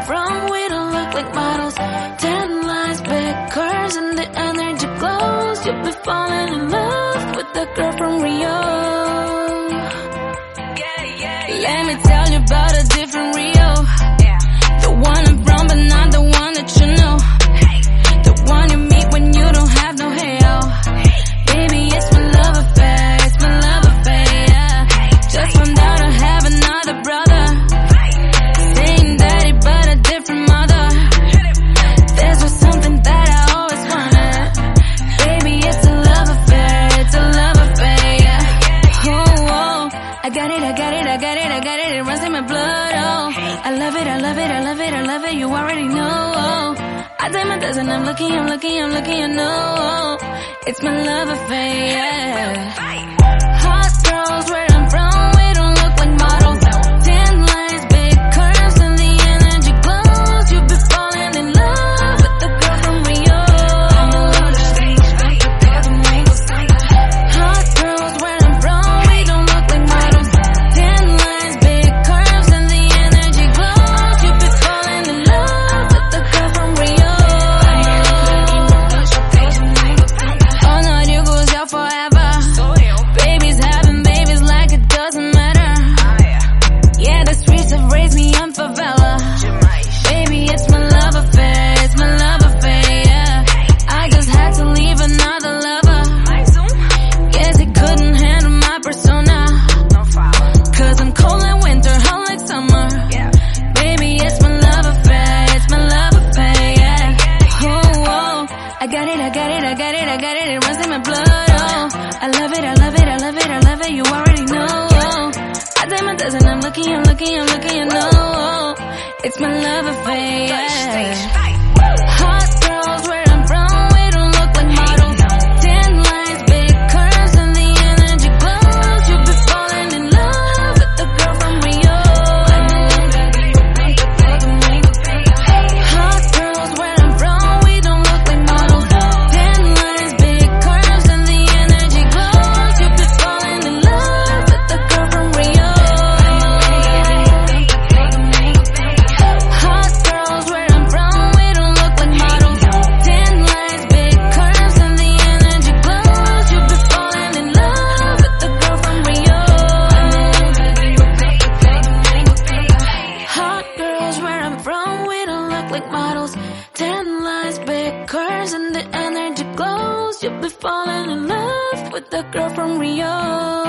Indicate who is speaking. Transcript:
Speaker 1: From, we don't look like models. I love it, I love it, I love it, I love it, you already know. I take my dozen, I'm looking, I'm looking, I'm looking, I know. It's my love affair, yeah. Have raised me on favela. Baby, it's my love affair, it's my love affair, yeah. I just had to leave another lover. Guess he couldn't handle my persona. Cause I'm cold like winter, hot like summer. Baby, it's my love affair, it's my love affair, yeah. Oh, oh, I got it, I got it, I got it, I got it, it runs in my blood, oh. I love it, I love it, I love it, I love it, you already know, I'm looking, I'm looking, I'm looking, you know. It's my love affair, the girl from Rio.